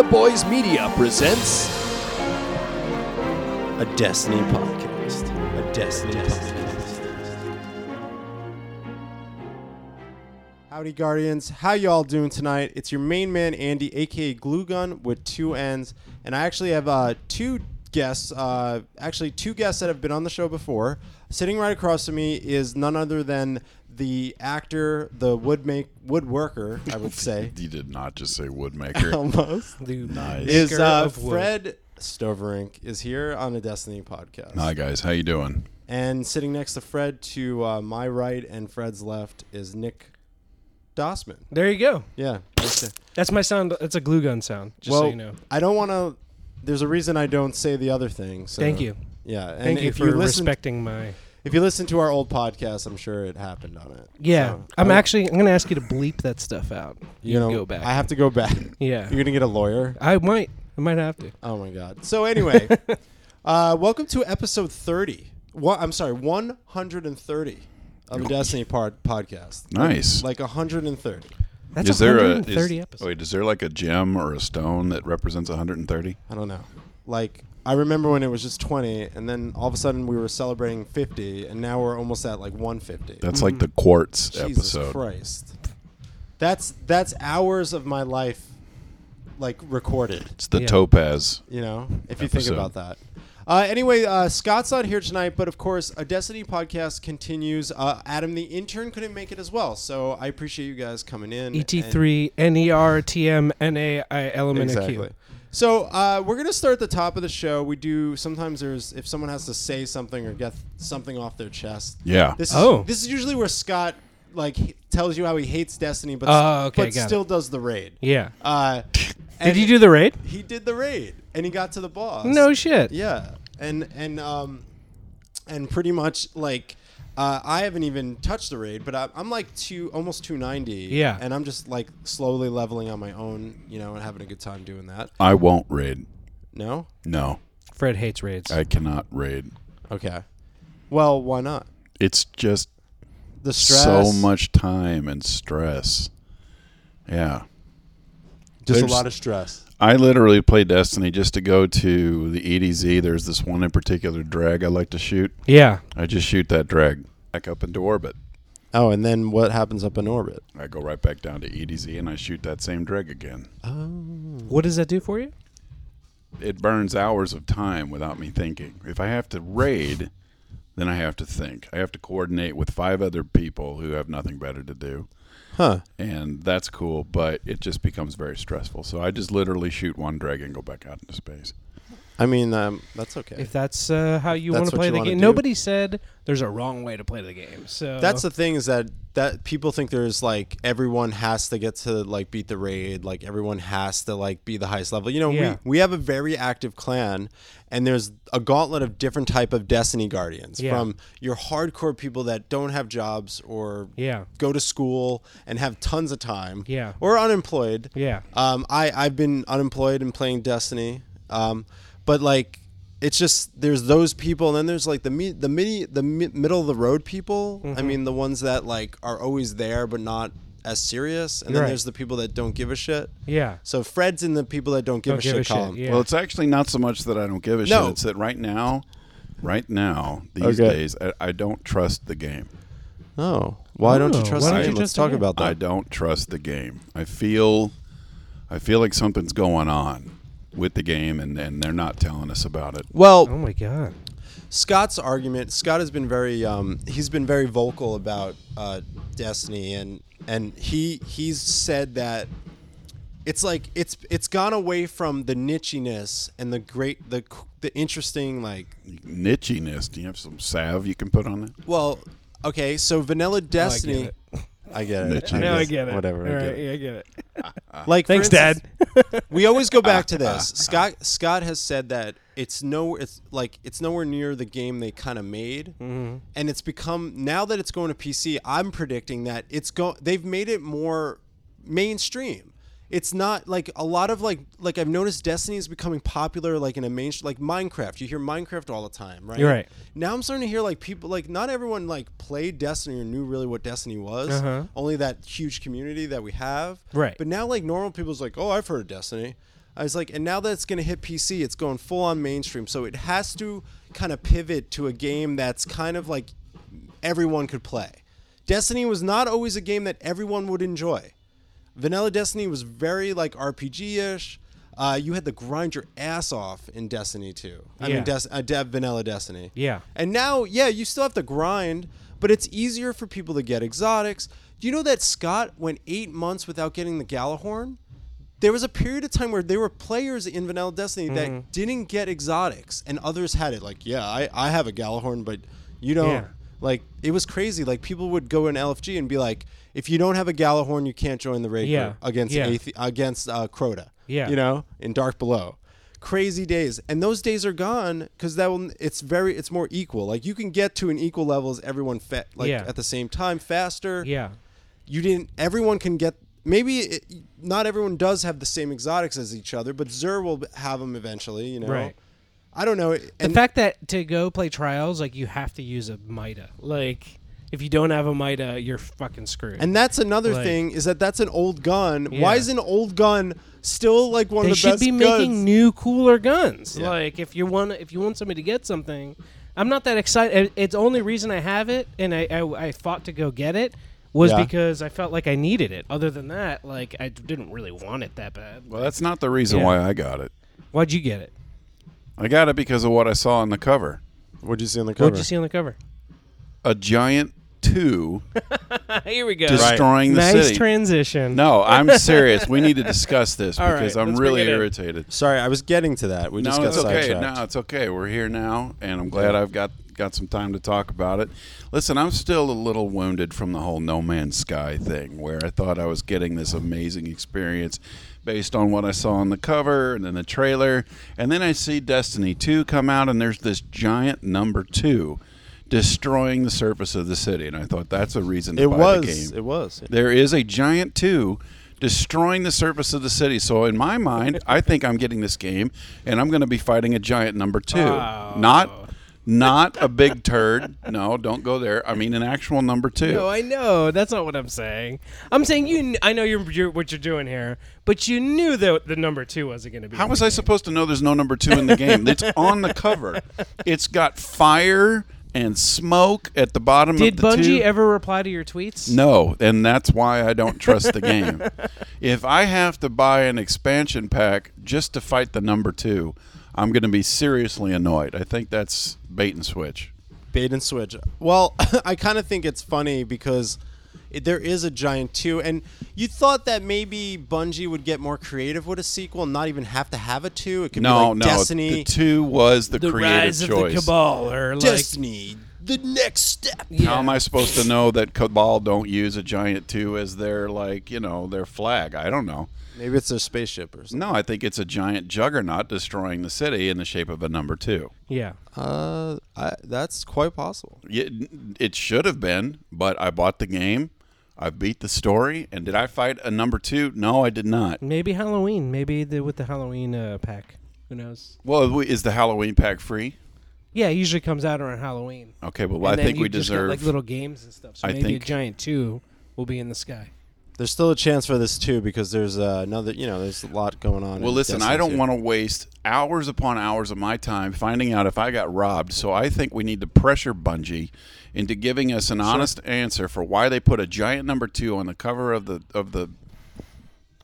Beta Boys Media presents A Destiny podcast. A Destiny podcast. Howdy, Guardians. How y'all doing tonight? It's your main man, Andy, aka Glue Gun, with two N's. And I actually have uh, two guests, uh, actually, two guests that have been on the show before. Sitting right across from me is none other than the actor, the wood make, woodworker, I would say. You did not just say woodmaker. Almost. The Nice. Is uh, of wood. Fred Stoverink is here on the Destiny podcast. Hi guys, how you doing? And sitting next to Fred to uh, my right and Fred's left is Nick Dossman. There you go. Yeah. nice That's my sound. That's a glue gun sound. Just well, so you know. I don't want to. There's a reason I don't say the other thing. So, Thank you. Yeah. And Thank you if for you listen, respecting my. If you listen to our old podcast, I'm sure it happened on it. Yeah, So, I'm I- actually. I'm gonna ask you to bleep that stuff out. You, You know, can go back. I have to go back. yeah, You're gonna get a lawyer. I might. I might have to. Oh my god. So anyway, uh, welcome to episode 30. What I'm sorry, 130 of the Destiny part podcast. Nice. Like 130. That's is there a 130 is, episodes. wait? Is there like a gem or a stone that represents 130? I don't know. Like I remember when it was just 20, and then all of a sudden we were celebrating 50, and now we're almost at like 150. That's like the quartz. Jesus episode. Christ. That's that's hours of my life, like recorded. It's the Yeah. topaz. You know, if you think Episode. about that. Uh, anyway, uh, Scott's not here tonight, but of course, a Destiny podcast continues. Uh, Adam, the intern, couldn't make it as well, so I appreciate you guys coming in. and- ET3 NER TM element Exactly. Q. So uh, we're gonna start at the top of the show. We do sometimes there's if someone has to say something or get something off their chest. Yeah. This is Oh. this is usually where Scott like he- tells you how he hates Destiny, but Oh, okay, but got still does the raid. Yeah. Uh, Did and you do the raid? He did the raid, and he got to the boss. No shit. Yeah, and and um, and pretty much like. Uh, I haven't even touched the raid, but I, I'm like two, almost 290. Yeah. and I'm just like slowly leveling on my own, you know, and having a good time doing that. I won't raid. No, No, Fred hates raids. I cannot raid. okay. Well, why not? It's just The stress. so much time and stress. Yeah. Just There's- a lot of stress. I literally play Destiny just to go to the EDZ. There's this one in particular dreg I like to shoot. yeah. I just shoot that dreg back up into orbit. Oh, and then what happens up in orbit? I go right back down to EDZ and I shoot that same dreg again. Oh. What does that do for you? It burns hours of time without me thinking. If I have to raid, then I have to think. I have to coordinate with five other people who have nothing better to do. Huh. And that's cool, but it just becomes very stressful. So I just literally shoot one dreg and go back out into space. I mean, um, that's okay. If that's uh, how you want to play the game, do. nobody said there's a wrong way to play the game. So That's the thing is that that people think there's like everyone has to get to like beat the raid, like everyone has to like be the highest level. You know, Yeah. we we have a very active clan, and there's a gauntlet of different type of Destiny guardians Yeah. from your hardcore people that don't have jobs or yeah, go to school and have tons of time, Yeah. or unemployed, yeah. Um, I I've been unemployed and playing Destiny, um, but like it's just there's those people, and then there's like the me, the mini the mi- middle of the road people. Mm-hmm. I mean, the ones that like are always there but not as serious, and then Right. there's the people that don't give a shit. Yeah. So Fred's in the people that don't give, Don't a, give shit a shit, column. yeah. Well, it's actually not so much that I don't give a No. shit. It's that right now, right now, these Okay. days, I, I don't trust the game. Oh, why don't you Oh, trust why the don't you game? Let's trust the talk game? about that. I don't trust the game. I feel, I feel like something's going on with the game, and, and they're not telling us about it. well, Oh my god. Scott's argument. Scott has been very um, he's been very vocal about uh, Destiny, and and he he's said that it's like it's it's gone away from the nichiness and the great the the interesting like Nichiness. Do you have some salve you can put on it? well okay so vanilla Destiny. it. I get it. Niche. Now I guess- get it. Whatever. I All get right, it. yeah, I get it. Like Thanks, instance, Dad. we always go back to uh, uh, this. Uh, Scott Scott has said that it's no it's like it's nowhere near the game they kind of made, Mm-hmm. and it's become now that it's going to PC. I'm predicting that it's go they've made it more mainstream. It's not like a lot of like like I've noticed Destiny is becoming popular like in a main like Minecraft. You hear Minecraft all the time, right? You're right. Now I'm starting to hear like people like not everyone like played Destiny or knew really what Destiny was. Uh-huh. Only that huge community that we have. Right. But now like normal people's like, oh, I've heard of Destiny. I was like, and now that it's going to hit PC, it's going full on mainstream. So it has to kind of pivot to a game that's kind of like everyone could play. Destiny was not always a game that everyone would enjoy. Vanilla Destiny was very like RPG ish. Uh, you had to grind your ass off in Destiny 2. I Yeah. mean, Des- uh, De- Vanilla Destiny. Yeah. And now, yeah, you still have to grind, but it's easier for people to get exotics. Do you know that Scott went eight months without getting the Gjallarhorn? There was a period of time where there were players in Vanilla Destiny Mm-hmm. that didn't get exotics, and others had it. Like, yeah, I, I have a Gjallarhorn, but you don't. Yeah. Like, it was crazy. Like, people would go in LFG and be like, if you don't have a Gjallarhorn, you can't join the raid Yeah. group against Yeah. Athe- against uh, Crota. Yeah. You know, in Dark Below. Crazy days, and those days are gone because that will. It's very. It's more equal. Like you can get to an equal level as everyone fa- like Yeah. at the same time faster. Yeah. You didn't. Everyone can get. Maybe it, not everyone does have the same exotics as each other, but Xur will have them eventually. You know. Right. I don't know. The fact that to go play trials, like you have to use a Mida. Like if you don't have a Mida, you're fucking screwed. and that's another Like- thing is that that's an old gun. Yeah. Why is an old gun still like one they of the should best be guns? making new, cooler guns. Yeah. Like if you want, if you want somebody to get something, I'm not that excited. It's the only reason I have it, and I I, I fought to go get it was Yeah. because I felt like I needed it. Other than that, like I didn't really want it that bad. Well, that's not the reason Yeah. why I got it. Why'd you get it? I got it because of what I saw on the cover. What'd you see on the cover? What'd you see on the cover? A giant two Here we go. destroying the nice city. transition. no, I'm serious. We need to discuss this All because right, I'm let's bring really it in. irritated. Sorry, I was getting to that. We no, just got it's okay. sidetracked. No, it's okay. We're here now, and I'm glad I've got got some time to talk about it. Listen, I'm still a little wounded from the whole No Man's Sky thing, where I thought I was getting this amazing experience based on what I saw on the cover and then the trailer, and then I see Destiny 2 come out, and there's this giant number two destroying the surface of the city, and I thought that's a reason to It buy was. the game. It was. There is a giant two destroying the surface of the city. So in my mind, I think I'm getting this game and I'm going to be fighting a giant number 2. Oh. Not not a big turd. No, don't go there. I mean an actual number 2. No, I know that's not what I'm saying. I'm saying you. kn- I know you're, you're what you're doing here, but you knew that the number two wasn't going to be. How was I game. supposed to know there's no number 2 in the game? It's on the cover. It's got fire and smoke at the bottom Did of the game. Did Bungie two. ever reply to your tweets? No, and that's why I don't trust the game. if I have to buy an expansion pack just to fight the number two, I'm going to be seriously annoyed. I think that's bait and switch. Bait and switch. Well, I kind of think it's funny because it, there is a giant two, and you thought that maybe Bungie would get more creative with a sequel, and not even have to have a two. It could No, be like no, Destiny, the two was the, the creative rise choice. of the Cabal, or like Destiny, the next step. How am I supposed to know that Cabal don't use a giant two as their like you know their flag? I don't know. Maybe it's their spaceship or something. No, I think it's a giant juggernaut destroying the city in the shape of a number two. yeah. Uh, I, that's quite possible. It, it should have been, but I bought the game. I beat the story, and did I fight a number two? No, I did not. Maybe Halloween. Maybe the, with the Halloween uh, pack. Who knows? Well, is the Halloween pack free? Yeah, it usually comes out around Halloween. Okay, well, And I then think you we just get, deserve. like little games and stuff. So I maybe think- a giant two will be in the sky. There's still a chance for this too because there's uh, another. You know, there's a lot going on. well, listen, Destiny I don't want to waste hours upon hours of my time finding out if I got robbed. So I think we need to pressure Bungie into giving us an honest answer for why they put a giant number two on the cover of the of the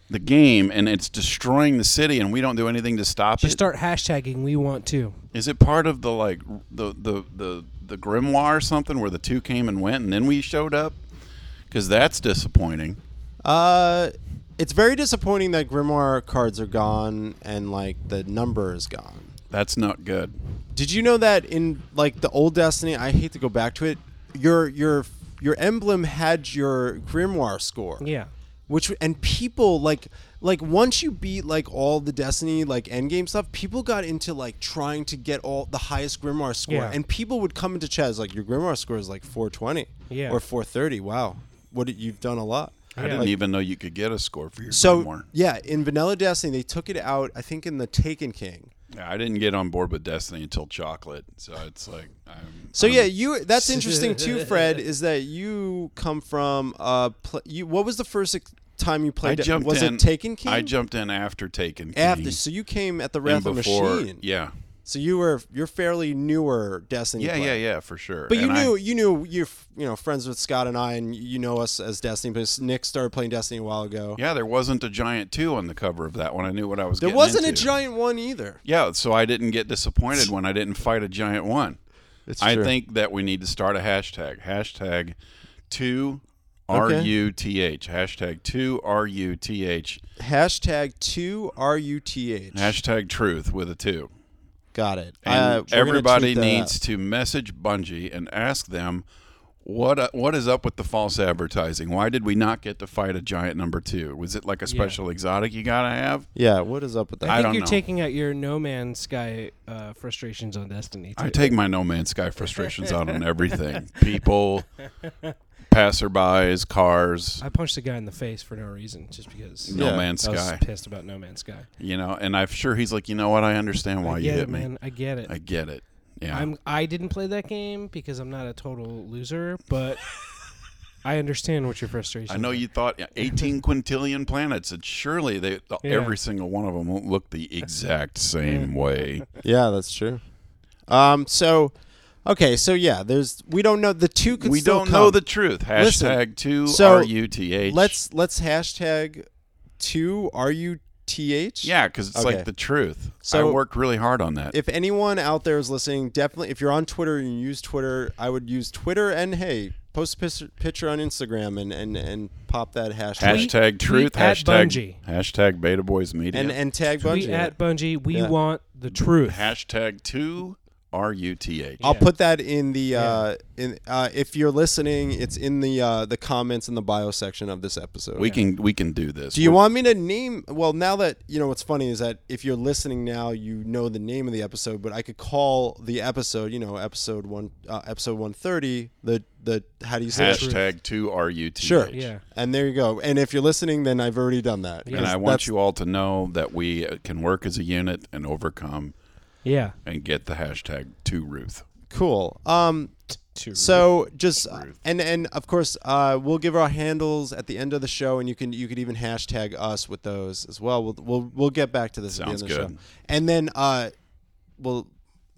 the game, and it's destroying the city, and we don't do anything to stop Just it. start hashtagging. We want to. Is it part of the like the the the the grimoire or something where the two came and went and then we showed up? Because that's disappointing. Uh, it's very disappointing that Grimoire cards are gone and like the number is gone. That's not good. Did you know that in like the old Destiny? I hate to go back to it. Your your your emblem had your Grimoire score. Yeah. Which and people like like once you beat like all the Destiny like endgame stuff, people got into like trying to get all the highest Grimoire score, Yeah. and people would come into chat as like your Grimoire score is like 420 Yeah. or 430. Wow, what you've done a lot. I Yeah. didn't Like- even know you could get a score for your So yeah, in Vanilla Destiny, they took it out. I think in the Taken King. Yeah, I didn't get on board with Destiny until Chocolate, so it's like. I'm, So I'm- yeah, you. That's interesting too, Fred. Is that you come from? Uh, pl- you. What was the first ex- time you I played? it? jumped was in. it Taken King? I jumped in after Taken King. after. So you came at the Wrath of Machine. Yeah. So you were you're fairly newer Destiny. Yeah, player. yeah, yeah, for sure. But you And I- knew you knew you're you know friends with Scott and I, and you know us as Destiny. But Nick started playing Destiny a while ago. yeah, there wasn't a giant two on the cover of that one. I knew what I was. there getting wasn't into. a giant one either. Yeah, so I didn't get disappointed when I didn't fight a giant one. It's I think that we need to start a hashtag. Hashtag two R Okay. U T H. Hashtag two R U T H. hashtag two R U T H. Hashtag truth with a two. Got it. And Uh, everybody needs to message Bungie and ask them what uh, what is up with the false advertising. Why did we not get to fight a giant number two? Was it like a special exotic you gotta have? Yeah, what is up with that? I I think don't you're know. taking out your No Man's Sky uh, frustrations on Destiny. Too. I take my No Man's Sky frustrations out on everything. People, passerbys, cars. I punched a guy in the face for no reason, just because No Yeah. Man's I was Sky. pissed about No Man's Sky. You know, and I'm sure he's like, you know what? I understand why I you get hit it, me. man. I get it. I get it. Yeah. I'm. I didn't play that game because I'm not a total loser, but I understand what your frustration. I know you thought 18 quintillion planets, and surely they Yeah. every single one of them won't look the exact same way. yeah, that's true. Um. So, okay. So yeah, there's we don't know the two. Could we still don't know the truth. Listen, Hashtag two so R U T H. Let's let's hashtag two R U T H. yeah, because it's Okay. like the truth. So- I worked really hard on that. If anyone out there is listening, definitely if you're on Twitter and you use Twitter, I would use Twitter and hey, post a picture, picture on Instagram and and and pop that hashtag Tweet- hashtag truth. tweet at hashtag Bungie. hashtag Beta Boys Media. and and tag Tweet Bungie. at Bungie. We Yeah. want the truth. hashtag two R U T H. I'll put that in the uh, in uh, if you're listening, it's in the uh, the comments in the bio section of this episode. We can we can do this. Do you We're- want me to name? Well, now that you know what's funny is that if you're listening now, you know the name of the episode. But I could call the episode, you know, episode one, uh, episode one thirty. The the how do you say it? hashtag two R U T H? Sure. Yeah. And there you go. And if you're listening, then I've already done that. Yeah. And I want you all to know that we uh, can work as a unit and overcome Yeah. and get the hashtag to Ruth. cool. Um, so just uh, and and of course uh, we'll give our handles at the end of the show, and you can you could even hashtag us with those as well. We'll we'll we'll get back to this Sounds at the end of the good. show, and then uh, we'll.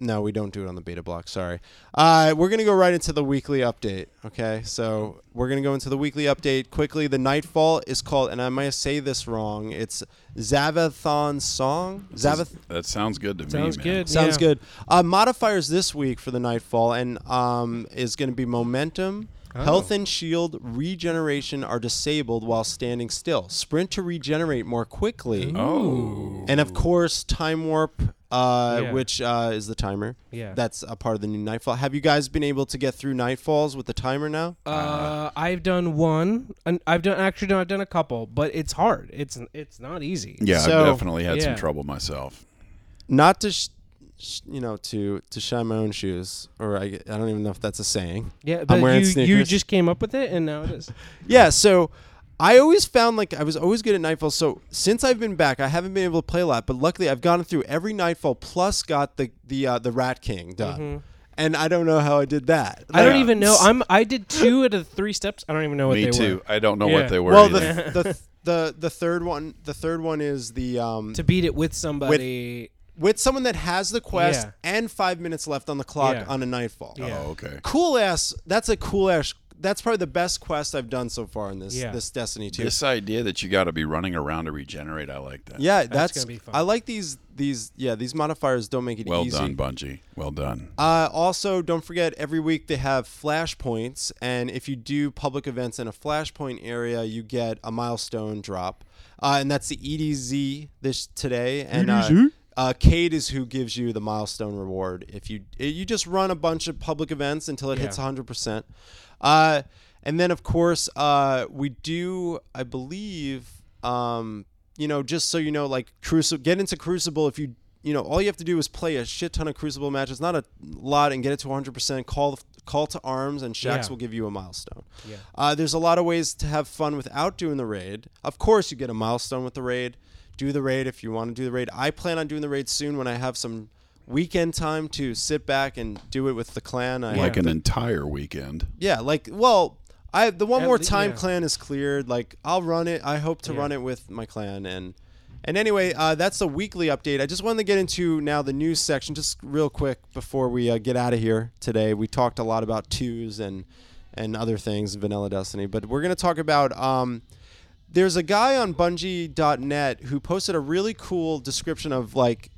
No, we don't do it on the beta block. Sorry. Uh, we're gonna go right into the weekly update. Okay, so we're gonna go into the weekly update quickly. The Nightfall is called, and I might say this wrong. It's Savathun's song. Zavath. That sounds good to Sounds me. man. good. Sounds Yeah. good. Uh, modifiers this week for the Nightfall and um, is going to be momentum. Oh. Health and shield regeneration are disabled while standing still. Sprint to regenerate more quickly. Oh. And of course, time warp, uh, Yeah. which uh, is the timer. Yeah. That's a part of the new Nightfall. Have you guys been able to get through Nightfalls with the timer now? Uh, I've done one, and I've done actually no, I've done a couple, but it's hard. It's it's not easy. Yeah, So- I've definitely had some trouble myself. Not to, sh- sh- you know, to to shine my own shoes, or I, I don't even know if that's a saying. Yeah, but wearing you you just came up with it, and now it is. Yeah, so I always found like I was always good at Nightfall. So since I've been back, I haven't been able to play a lot, but luckily I've gone through every Nightfall plus got the the uh, the Rat King done. And I don't know how I did that. Mm-hmm. I don't even know. I'm I did two out of the three steps. I don't even know what Me they too. were. I don't know Yeah. what they were. Well, either. the, the the the third one the third one is the um To beat it with somebody. with someone that has the quest Yeah. and five minutes left on the clock Yeah. on a Nightfall. Yeah. oh, okay. Cool ass. That's a cool ass. That's probably the best quest I've done so far in this Yeah. this Destiny two. This idea that you got to be running around to regenerate, I like that. Yeah, that's, gonna be fun. I like these these yeah these modifiers don't make it easy. Well easy. done, Bungie. Well done. Uh, also, don't forget every week they have flashpoints, and if you do public events in a flashpoint area, you get a milestone drop, uh, and that's the EDZ this today. And uh, uh, Cayde is who gives you the milestone reward if you you just run a bunch of public events until it hits 100 percent. Uh, and then of course uh, we do, I believe, um, you know, just so you know, like Crucible, get into Crucible if you you know, all you have to do is play a shit ton of Crucible matches, not a lot, and get it to 100%. Call call to arms, and Shax Yeah. will give you a milestone. Yeah. Uh, there's a lot of ways to have fun without doing the raid. Of course, you get a milestone with the raid. Do the raid if you want to do the raid. I plan on doing the raid soon when I have some weekend time to sit back and do it with the clan. I Like have an entire weekend. yeah, like well, I the one At more le- time yeah. clan is cleared. Like I'll run it. I hope to Yeah. run it with my clan and and anyway, uh, that's the weekly update. I just wanted to get into now the news section, just real quick before we uh, get out of here today. We talked a lot about twos and and other things, Vanilla Destiny, but we're gonna talk about. Um, there's a guy on Bungie.net who posted a really cool description of like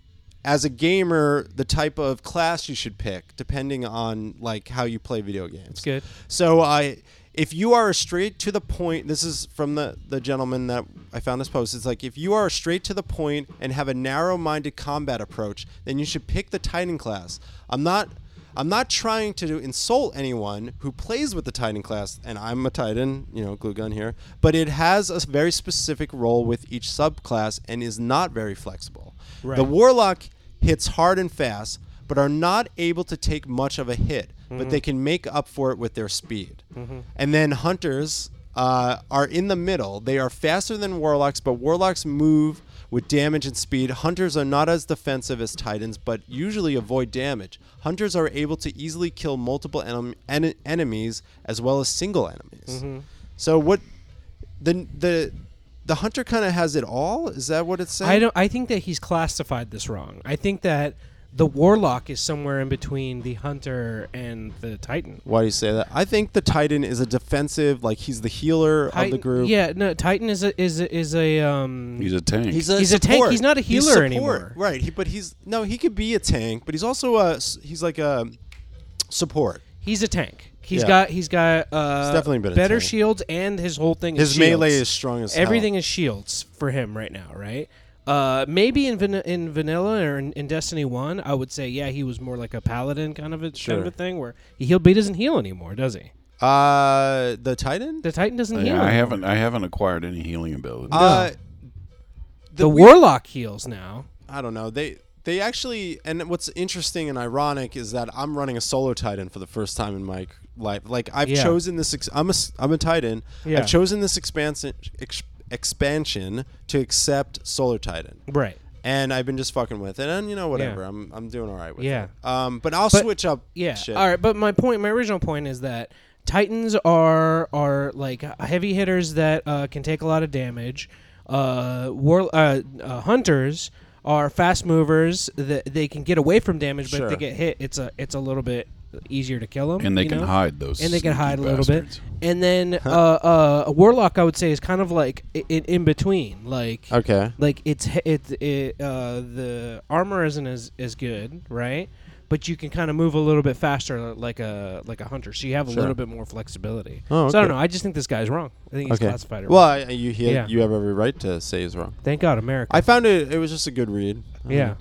as a gamer the type of class you should pick depending on like how you play video games. It's good. So I if you are straight to the point, this is from the the gentleman that I found this post. It's like if you are straight to the point and have a narrow-minded combat approach, then you should pick the Titan class. I'm not I'm not trying to insult anyone who plays with the Titan class, and I'm a Titan, you know, glue gun here, but it has a very specific role with each subclass and is not very flexible. Right. The Warlock hits hard and fast, but are not able to take much of a hit, but they mm-hmm. can make up for it with their speed. Mm-hmm. And then Hunters uh, are in the middle. They are faster than Warlocks, but Warlocks move with damage and speed. Hunters are not as defensive as Titans, but usually avoid damage. Hunters are able to easily kill multiple enem- en- enemies as well as single enemies. Mm-hmm. So what the the the hunter kind of has it all. Is that what it's saying? I don't. I think that he's classified this wrong. I think that the warlock is somewhere in between the hunter and the titan. Why do you say that? I think the Titan is a defensive, like he's the healer of the group. Yeah, no. Titan is a is a, is a um. He's a tank. He's a He's a tank. support. He's not a healer support. anymore. Right. He, but he's no. He could be a tank, but he's also a. s- He's like a support. he's a tank. He's Yeah. got he's got uh definitely been a better tank. shields and his whole thing. His is shields. melee is strong as hell. Everything is shields for him right now, right? Uh, maybe in van- in vanilla or in, in Destiny One, I would say yeah, he was more like a paladin kind of a kind Sure. of a thing where he healed, but he doesn't heal anymore, does he? Uh, the Titan. The Titan doesn't heal. yeah, I anymore. haven't I haven't acquired any healing ability. Uh, The, we- warlock heals now. I don't know. They they actually and what's interesting and ironic is that I'm running a solo Titan for the first time in my life. Like I've Yeah. chosen this. Ex- I'm a I'm a Titan. Yeah. I've chosen this expansion ex- expansion to accept Solar Titan. Right. And I've been just fucking with it, and you know whatever. Yeah. I'm I'm doing all right with Yeah. it. Um, but I'll But- switch up. Yeah. shit. All right, but my point, my original point is that Titans are are like heavy hitters that uh, can take a lot of damage. Uh, war uh, uh, hunters are fast movers that they can get away from damage, but if they get hit, it's a it's a little bit easier to kill them. and they you can know? hide those. and they can sneaky hide a little bastards. bit. And then uh, uh, a warlock, I would say, is kind of like in, in between. Like Okay. like it's he- it, it uh, the armor isn't as, as good, right? But you can kind of move a little bit faster, like a like a hunter. So you have a Sure. little bit more flexibility. Oh, okay. So I don't know. I just think this guy's wrong. I think he's Okay. classified it Well, wrong. I, you he, Yeah. you have every right to say he's wrong. Thank God, America. I found it. It was just a good read. yeah.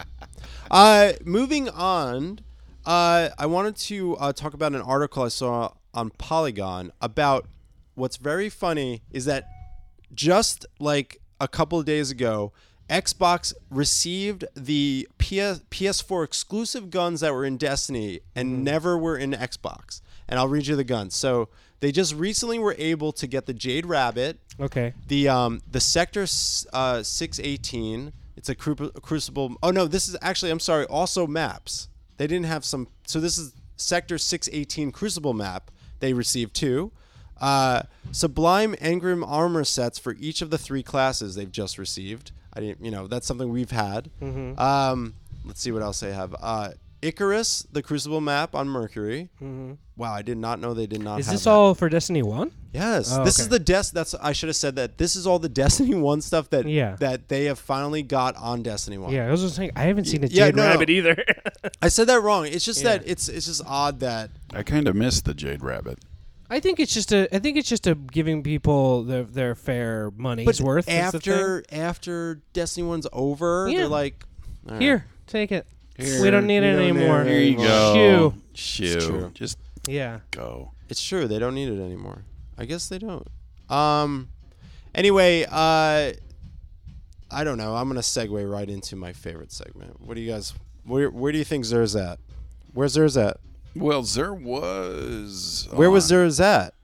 Uh, moving on, uh, I wanted to uh, talk about an article I saw on Polygon about what's very funny is that just like a couple of days ago, Xbox received the PS, PS4 exclusive guns that were in Destiny and never were in Xbox. And I'll read you the guns. So they just recently were able to get the Jade Rabbit, Okay. the um the sector uh 618 it's a, cru- a crucible oh no this is actually i'm sorry also maps they didn't have some so this is sector 618 crucible map. They received two. Uh sublime engram armor sets for each of the three classes they've just received. I didn't you know that's something we've had. Um let's see what else they have. Uh icarus the crucible map on mercury mm-hmm. wow i did not know they did not Is have this that. all for Destiny One? Yes, Oh, this is the des. That's I should have said that. This is all the Destiny One stuff that Yeah. that they have finally got on Destiny One. Yeah, I was just saying I haven't seen a Yeah, Jade no, no. Rabbit either. I said that wrong. It's just Yeah. that it's it's just odd that I kind of missed the Jade Rabbit. I think it's just a. I think it's just a giving people their their fair money's but worth. is the thing. after after Destiny One's over, Yeah. they're like, all right. here, take it. Here. we don't need it anymore. Here you go. Shoo. Shoo. Just Yeah. go. It's true. They don't need it anymore. I guess they don't. Um. Anyway, uh, I don't know. I'm gonna segue right into my favorite segment. What do you guys? Where Where do you think Xur's at? Where's Xur's at? Well, Xur was. Where was on- Xur's at?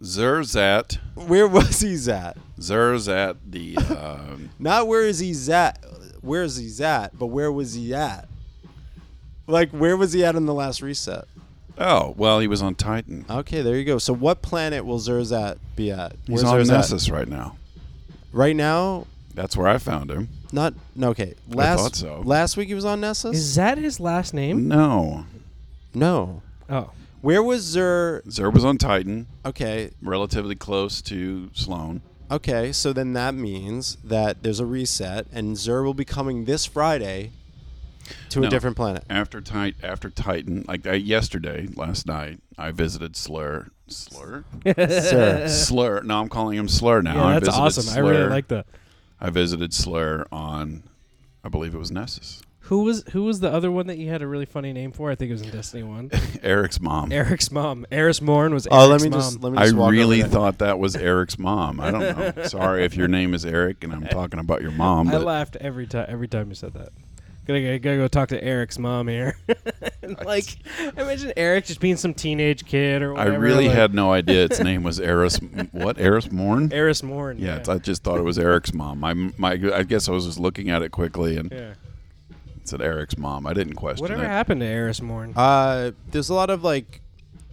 Xur's at. Where was he at? Xur's at the. Um, Not where is he at? Where is he at? But where was he at? Like where was he at in the last reset? Oh well, he was on Titan. Okay, there you go. So what planet will Zerzat be at? He's Where's on Zerzat? Nessus right now. Right now, That's where I found him. not no. Okay, last thought so. last week he was on Nessus. Is that his last name? No, no. Oh, Where was Xur? Xur was on Titan, Okay, relatively close to Sloan. okay. So then that means that there's a reset, and Xur will be coming this Friday to a different planet. After Tit- after Titan, like I, yesterday, last night, I visited Slur. Slur? Sir, Slur. No, I'm calling him Slur now. yeah, I that's visited awesome. I Slur. really like that. I visited Slur on, I believe it was Nessus. Who was who was the other one that you had a really funny name for? I think it was in Destiny One. Eric's mom. Eric's mom, Eris Morn was. oh, let Eric's me mom. just let me I just walk really there. thought that was Eric's mom. I don't know. Sorry if your name is Eric and I'm talking about your mom. I laughed every time. Every time you said that. Gotta, gotta, gotta go talk to Eric's mom here. And, like, imagine Eric just being some teenage kid or whatever. I really like, had no idea its name was Eris. What Eris Morn? Eris Morn. Yeah, Yeah. I just thought it was Eric's mom. My, my, I guess I was just looking at it quickly and yeah. it said Eric's mom. I didn't question Whatever it. happened to Eris Morn? Uh, there's a lot of like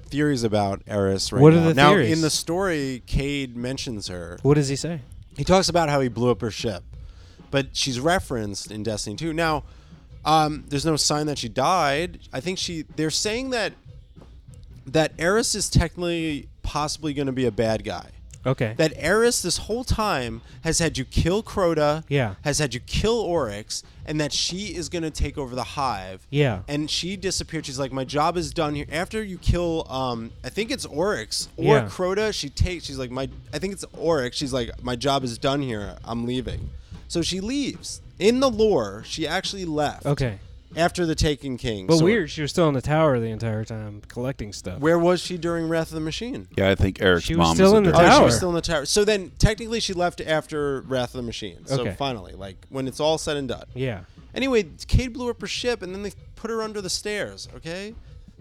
theories about Eris right What are now. the now theories? in the story, Cayde mentions her. what does he say? He talks about how he blew up her ship, but she's referenced in Destiny 2. Now, um, there's no sign that she died. I think she. They're saying that that Eris is technically possibly going to be a bad guy. Okay. That Eris this whole time has had you kill Crota, Yeah. has had you kill Oryx, and that she is going to take over the hive. yeah. And she disappeared. She's like, my job is done here. After you kill, um, I think it's Oryx or Yeah. Crota. She takes. She's like, my. I think it's Oryx. She's like, my job is done here. I'm leaving. So she leaves. In the lore, she actually left. Okay. After the Taken King. But So weird, she was still in the tower the entire time collecting stuff. Where was she during Wrath of the Machine? Yeah, I think Eric's She was mom still was in the a Oh, dirty- she tower. was still in the tower. So then, technically, she left after Wrath of the Machine. So Okay. finally, like when it's all said and done. yeah. Anyway, Cayde blew up her ship, and then they put her under the stairs. Okay,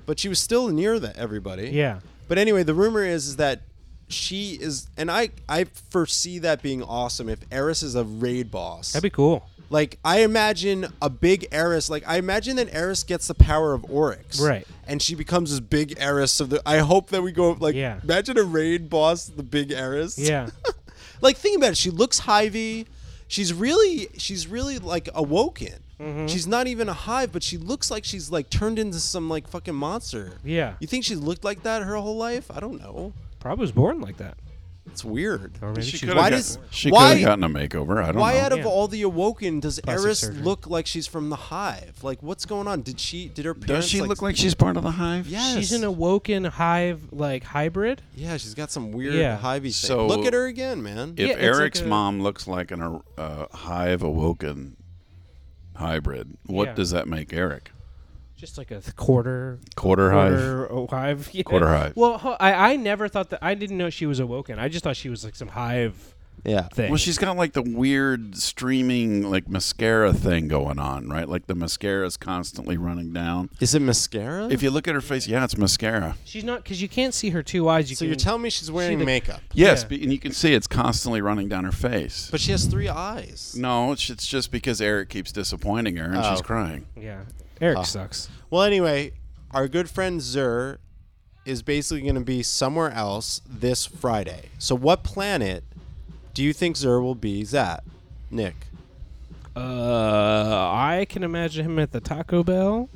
but she was still near the everybody. Yeah. But anyway, the rumor is, is that she is, and I I foresee that being awesome if Eris is a raid boss. That'd be cool. like I imagine a big Eris. Like I imagine that Eris gets the power of Oryx, Right. And she becomes this big Eris. So the, I hope that we go like Yeah. imagine a raid boss, the big Eris. Yeah. like think about it. She looks hivey. She's really she's really like awoken. Mm-hmm. She's not even a hive, but she looks like she's like turned into some like fucking monster. Yeah. You think she looked like that her whole life? I don't know. Probably was born like that. It's weird. Or maybe She she's could Why have does- she why- could have gotten a makeover. I don't Why know. out of Yeah. all the awoken does Plastic Eris surgery. look like she's from the hive? Like what's going on? Did she did her parents Does parents she look like she's part of the hive? Yes. She's an awoken hive like hybrid. Yeah, she's got some weird Yeah. hivey thing. So- look at her again, man. If Yeah, it's Eric's like a- mom looks like an uh, hive awoken hybrid, what Yeah. does that make Eric? Just like a th- quarter Quarter hive. quarter o- hive. Yeah. Quarter hive. Well, I, I never thought that. I didn't know she was awoken. I just thought she was like some hive yeah. thing. Well, she's got like the weird streaming like mascara thing going on, right? Like the mascara is constantly running down. Is it mascara? If you look at her face, yeah, it's mascara. She's not because you can't see her two eyes. You so can, you're telling me she's wearing the- makeup, Yes, Yeah. but- and you can see it's constantly running down her face. but she has three eyes. no, it's, it's just because Eric keeps disappointing her and Oh. she's crying. Yeah, Eric Huh. sucks. Well, anyway, our good friend Xur is basically going to be somewhere else this Friday. So, what planet do you think Xur will be at? Nick. Uh, I can imagine him at the Taco Bell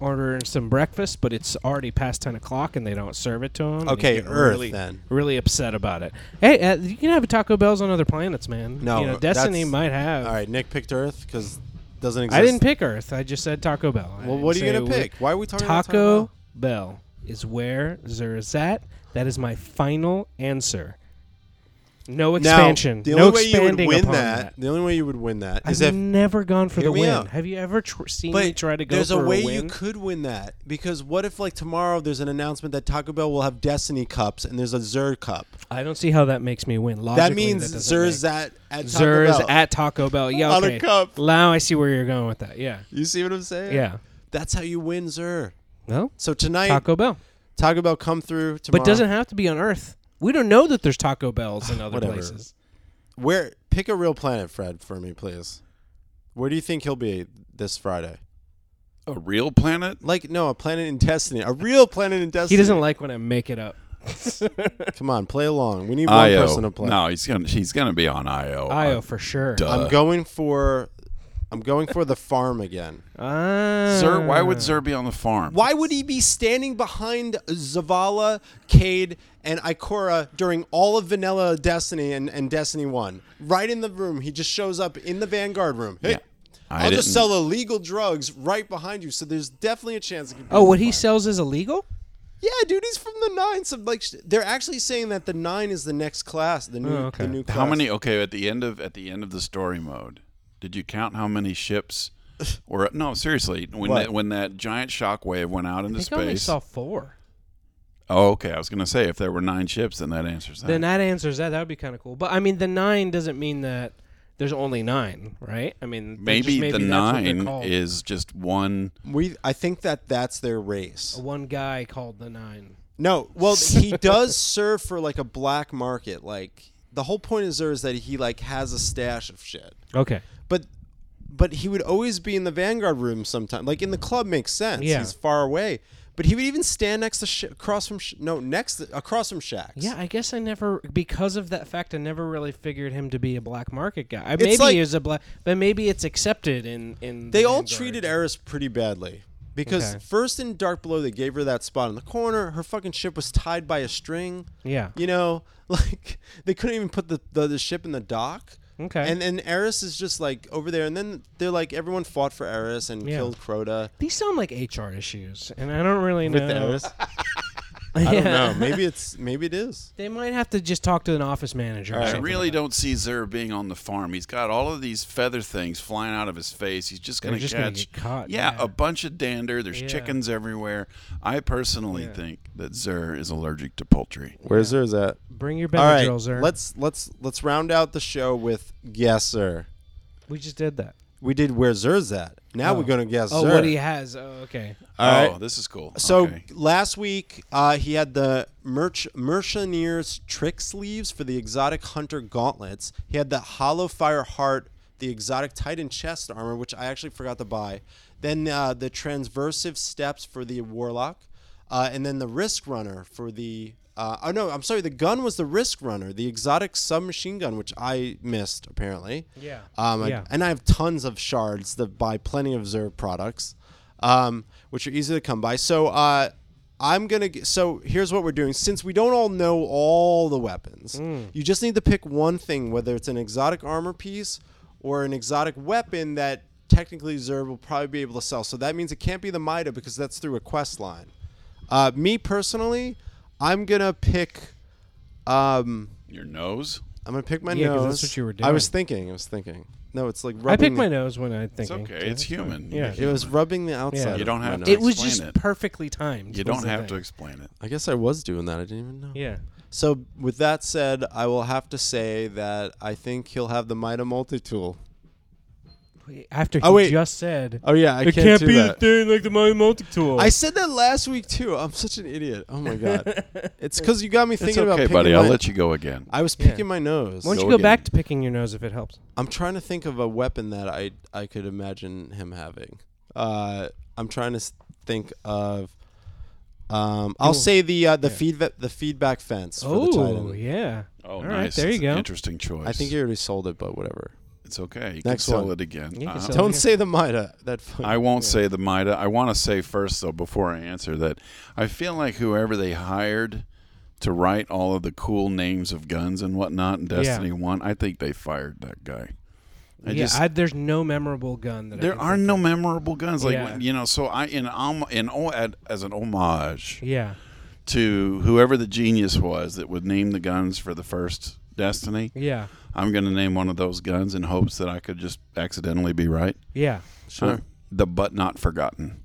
ordering some breakfast, but it's already past ten o'clock and they don't serve it to him. and he's Okay, getting Earth really, then. Really upset about it. Hey, uh, you can have Taco Bells on other planets, man. No, you know, Destiny might have. All right, Nick picked Earth because doesn't exist. I didn't pick Earth. I just said Taco Bell. I Well, what are you gonna pick? Why are we talking about Taco Taco Bell is where Xur is at. That is my final answer. No expansion. The no only way you would expanding win upon that, that. the only way you would win that I've is if never gone for Hear the me win. out. Have you ever tr- seen me try to go there's for a way win? you could win that because what if like tomorrow there's an announcement that Taco Bell will have Destiny cups and there's a Xur cup. I don't see how that makes me win. Logically, that means doesn't Xur's make- at at Taco Xur's Bell. at Taco Bell. Yeah, On a okay. cup. Now I see where you're going with that. Yeah, You see what I'm saying? yeah. That's how you win Xur. Well, So tonight Taco, Bell, Taco Bell, Bell come through tomorrow. but doesn't have to be on Earth. We don't know that there's Taco Bells in other Whatever. places. Where pick a real planet, Fred, for me, please. Where do you think he'll be this Friday? A real planet? Like no, a planet in Destiny, a real planet in Destiny. He doesn't like when I make it up. Come on, play along. We need one Io. person to play. No, he's gonna he's gonna be on Io. Io Uh, for sure. duh. I'm going for, I'm going for the farm again. Ah. Xur, why would Xur be on the farm? Why would he be standing behind Zavala, Cayde, and Ikora during all of Vanilla Destiny and, and Destiny 1? Right in the room. He just shows up in the Vanguard room. Hey, Yeah. I I'll just didn't- sell illegal drugs right behind you. So there's definitely a chance it could be Oh, what he fine. sells is illegal? Yeah, dude, he's from the nine. So like, they're actually saying that the nine is the next class, the new, Oh, okay. the new class. How many? Okay, at the end of at the end of the story mode, did you count how many ships were? No, seriously. When What? that when that giant shockwave went out I into think I only space. saw four. oh, okay. I was gonna say if there were nine ships, then that answers that. Then that answers that. That would be kind of cool. But I mean, the nine doesn't mean that there's only nine, right? I mean, they maybe, just, maybe the that's what they're nine called. is just one. We, I think that that's their race. one guy called the nine. No, well, he does serve for like a black market. Like the whole point of there is that he like has a stash of shit. Okay. But but he would always be in the Vanguard room sometime. Like in the club makes sense. Yeah. He's far away. But he would even stand next to sh- across from sh- no next to, across from Shax. Yeah, I guess I never because of that fact I never really figured him to be a black market guy. I- Maybe like- he is a black, but maybe it's accepted in in. They the all Vanguard. treated Eris pretty badly. Because Okay. first in Dark Below they gave her that spot in the corner. Her fucking ship was tied by a string. Yeah. You know, like they couldn't even put the, the, the ship in the dock. Okay. And and Eris is just like over there, and then they're like everyone fought for Eris and Yeah. killed Crota. These sound like HR issues, and I don't really know. With Eris, I don't know. Maybe it's maybe it is. They might have to just talk to an office manager. or I something really don't see Xur being on the farm. He's got all of these feather things flying out of his face. He's just They're going to just gonna catch. get caught, yeah, yeah. a bunch of dander. There's Yeah. chickens everywhere. I personally Yeah. think that Xur is allergic to poultry. Where's there is that? Bring your All right, Benadryl, sir. let's let's let's round out the show with guess Xur. We just did that. We did where Xur's at. Now Oh. we're gonna guess Oh, Xur. what he has. Oh, okay. All oh, right. this is cool. So Okay. last week, uh, he had the merch Mercenaries trick sleeves for the exotic hunter gauntlets. He had the Hallowfire Heart, the exotic titan chest armor, which I actually forgot to buy. Then uh, the transversive steps for the warlock, uh, and then the risk runner for the. Uh, oh no, I'm sorry. The gun was the risk runner, the exotic submachine gun, which I missed apparently. Yeah. Um, I- Yeah. and I have tons of shards that buy plenty of Xur products, um, which are easy to come by. So uh, I'm gonna. g- So here's what we're doing. Since we don't all know all the weapons, Mm. you just need to pick one thing, whether it's an exotic armor piece or an exotic weapon that technically Xur will probably be able to sell. So that means it can't be the Mida because that's through a quest line. Uh, me personally, I'm gonna pick. Um, Your nose? I'm gonna pick my Yeah, 'cause nose. that's what you were I was thinking. I was thinking. No, it's like I rubbing. pick my nose when I think. It's okay. It's human. Yeah. It was rubbing the outside. Yeah. You of don't my have nose. to It was explain just it. perfectly timed. You was don't the have thing. to explain it. I guess I was doing that. I didn't even know. Yeah. So with that said, I will have to say that I think he'll have the Mida multi tool. Wait, After he Oh, wait. just said, Oh yeah, I it can't, can't, do be that. a thing like the Mario multi tool. I said that last week too. I'm such an idiot. Oh my god. it's because you got me It's thinking about okay, picking buddy. my, I'll let you go again. I was Yeah. picking my nose. Why don't Go you go again. back to picking your nose if it helps? I'm trying to think of a weapon that I I could imagine him having. Uh, I'm trying to think of. Um, I'll Ooh. say the uh, the Yeah. feedback the feedback fence for the Oh, yeah. Oh, All nice. right, there you go. Interesting choice. I think you already sold it, but whatever. It's okay. You Next can sell one. it again. You can Uh, sell it Don't again. say the Mida. That fucking- I won't say the Mida. I want to say first, though, before I answer that, I feel like whoever they hired to write all of the cool names of guns and whatnot in Destiny One, I think they fired that guy. I yeah, just I, there's no memorable gun that I there can are think no of. memorable guns like Yeah. you know. So I in um, in oh, ad- as an homage Yeah, to whoever the genius was that would name the guns for the first Destiny, yeah, I'm going to name one of those guns in hopes that I could just accidentally be right. yeah. sure, Uh, the but not forgotten.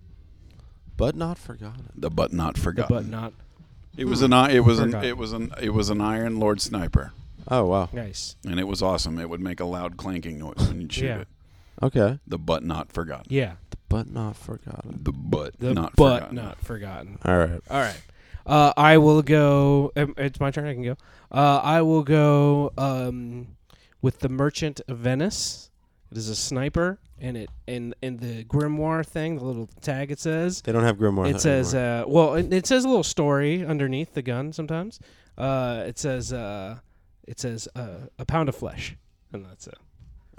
but not forgotten. The but not The forgotten. but not It was an it was an Forgotten. it was an it was an Iron Lord sniper, Oh wow. nice. and it was awesome. It would make a loud clanking noise when you shoot Yeah. it. Okay, The but not forgotten. Yeah, The but not forgotten. The but the not but forgotten. not forgotten. All right. All right. Uh, I will go. um, It's my turn. I can go. Uh, I will go um, with the Merchant of Venice, It is a sniper, and it and and the grimoire thing, the little tag it says, They don't have grimoire. it says, uh, well, it, it says a little story underneath the gun. Sometimes, uh, it says, uh, it says uh, a pound of flesh, and that's it.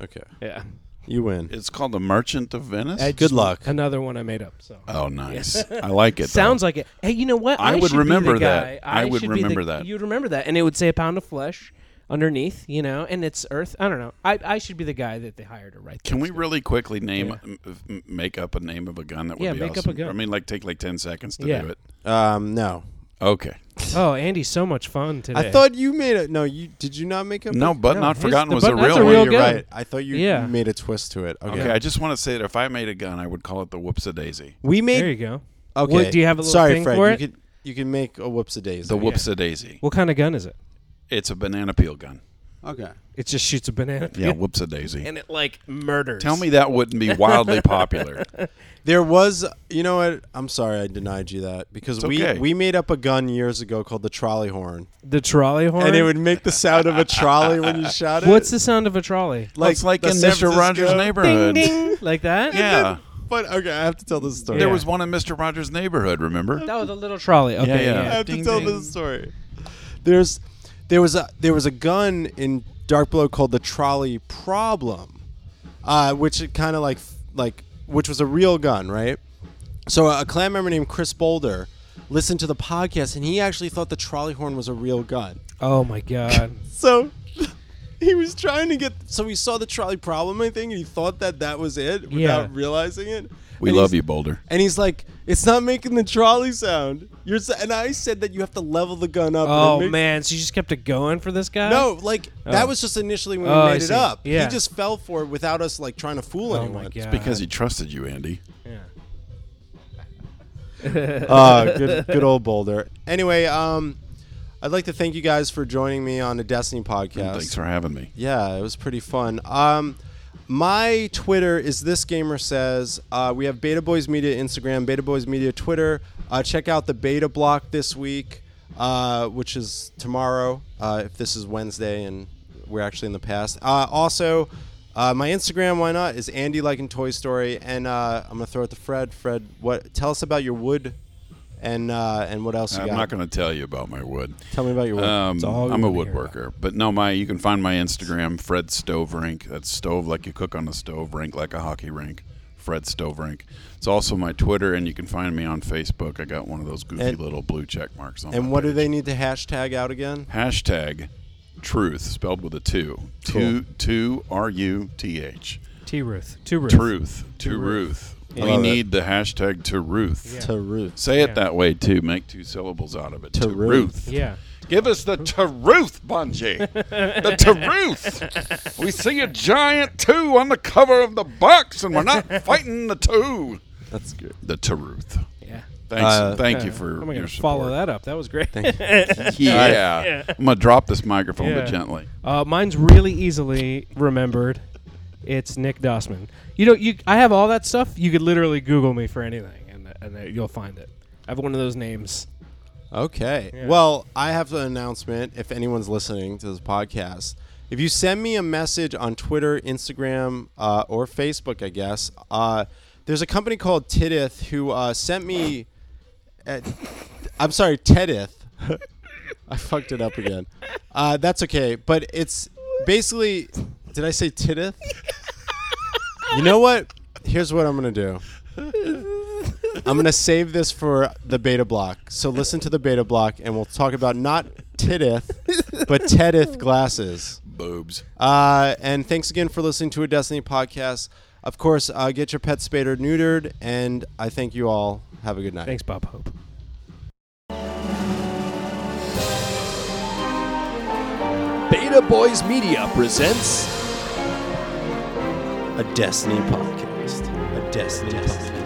okay, Yeah, you win. It's called the Merchant of Venice. I Good just- luck. Another one I made up. So oh, nice. I like it. though. sounds like it. Hey, you know what? I would should be remember the that. guy. I would should be the- remember that. You'd remember that, and it would say a pound of flesh underneath, you know, and it's Earth. I don't know. I, I should be the guy that they hire to write. Can that we stuff. really quickly name Yeah. m- m- make up a name of a gun that would Yeah, be make up awesome? a gun. I mean, like take like ten seconds to Yeah. do it. Um, no. Okay. Oh, Andy's so much fun today. I thought you made it. No, you did you not make up? No, but No, not his- forgotten the was a But That's real a one. real you're gun. right. I thought you Yeah. made a twist to it. Okay. Okay, I just want to say that if I made a gun, I would call it the Whoops a Daisy. We made. There you go. okay. What- do you have a little Sorry, thing Fred. for you it? could you can make a whoops a daisy. The Whoops a Daisy. What kind of gun is it? It's a banana peel gun. Okay. It just shoots a banana. Yeah, Whoops a Daisy. and it like murders. Tell me that wouldn't be wildly popular. There was, you know what? I'm sorry I denied you that because It's we okay. we made up a gun years ago called the trolley horn, the trolley horn. and it would make the sound of a trolley when you shot it. What's the sound of a trolley? Like, it's like the in San Mr. Rogers' Francisco- neighborhood. Ding, like that. Yeah. But okay, I have to tell this story. There Yeah. was one in Mr. Rogers' neighborhood, remember? That was a little trolley. Okay, Yeah, I yeah. have Ding, to tell ding. this story. There's there was a there was a gun in Dark Below called the Trolley Problem, uh, which kind of like like which was a real gun, right? So a clan member named Chris Boulder listened to the podcast and he actually thought the trolley horn was a real gun. Oh my god. So he was trying to get so he saw the trolley problem I think and he thought that that was it without Yeah. realizing it. We And love you, Boulder. and he's like, "It's not making the trolley sound." You're s- and I said that you have to level the gun up. and it Oh makes- man, so you just kept it going for this guy? No, like that Oh. was just initially when Oh, we I made it see. up. Yeah. He just fell for it without us like trying to fool Oh anyone. my god. Because he trusted you, Andy. Yeah. Ah, good, good old Boulder. Anyway, um, I'd like to thank you guys for joining me on the Destiny podcast. Thanks for having me. Yeah, it was pretty fun. Um, my Twitter is this gamer says. Uh, we have Beta Boys Media Instagram, Beta Boys Media Twitter. Uh, check out the Beta Block this week, uh, which is tomorrow. Uh, if this is Wednesday and we're actually in the past. Uh, also, uh, my Instagram, why not, is Andy liking Toy Story, and I'm gonna throw it to Fred. Fred, what? Tell us about your wood, and uh, and what else you I'm got? not going to tell you about my wood. Tell me about your wood. Um, all I'm a woodworker, but no, my you can find my Instagram, Fred Stove Rink. That's stove like you cook on a stove, rink like a hockey rink. Fred Stove Rink. It's also my Twitter, and you can find me on Facebook. I got one of those goofy And- little blue check marks on. and my what do they need to hashtag out again? Hashtag truth spelled with a two. Cool. Two two R U T H. T Ruth. T Ruth. Truth to Ruth. I We love it. need the hashtag to Ruth. Yeah. To Ruth. Say it Yeah. that way too. Make two syllables out of it. To To Ruth. Ruth. Yeah. Give us the Taruth, Bungie. the Taruth. We see a giant two on the cover of the box, and we're not fighting the two. That's good. The Taruth. Yeah. Thanks. Uh, thank you for I'm gonna your follow support. that up. That was great. Yeah. I'm gonna drop this microphone, Yeah. but gently. Uh, mine's really easily remembered. It's Nick Dossman. You know, you I have all that stuff. You could literally Google me for anything, and and you'll find it. I have one of those names. Okay. Yeah. Well, I have an announcement if anyone's listening to this podcast. If you send me a message on Twitter, Instagram, uh, or Facebook, I guess, uh, there's a company called Tidith who uh, sent me. Uh, I'm sorry, Tedith. I fucked it up again. Uh, that's okay. But it's basically. Did I say Tidith? you know what? Here's what I'm going to do. I'm gonna save this for the beta block. So listen to the beta block, and we'll talk about not Tidith, but Tedith glasses. Boobs. Uh, and thanks again for listening to a Destiny podcast. Of course, uh, get your pet spader neutered, and I thank you all. Have a good night. Thanks, Bob Hope. Beta Boys Media presents A Destiny podcast. A Destiny podcast.